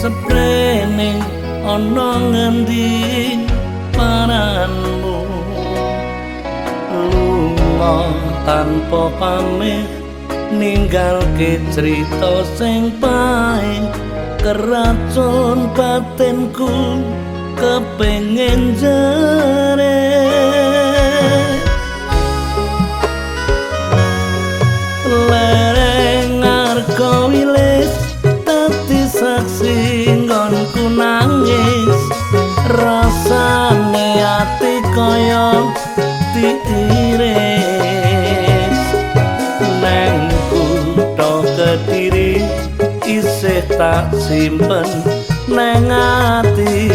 sepreme ana ngendi pananmu? Lunga tanpa pamit ninggalke cerita sing paing keracun batinku kepengen jereh diiris neng kutho kediri isih tak simpen neng ati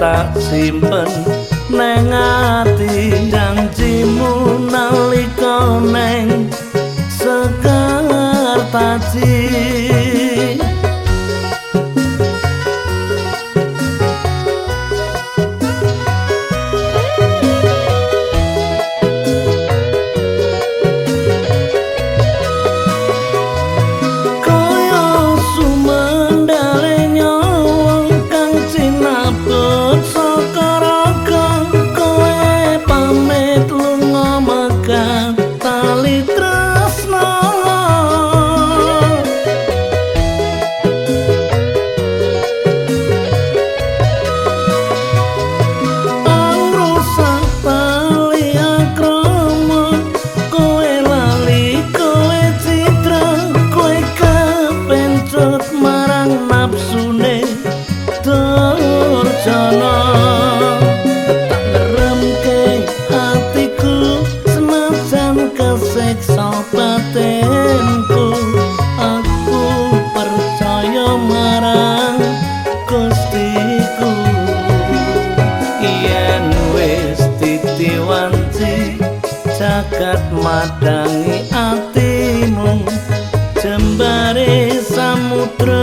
tak simpen neng ati. Janjimu nalika neng sekar tajik jagat madangi atimu jembare samudra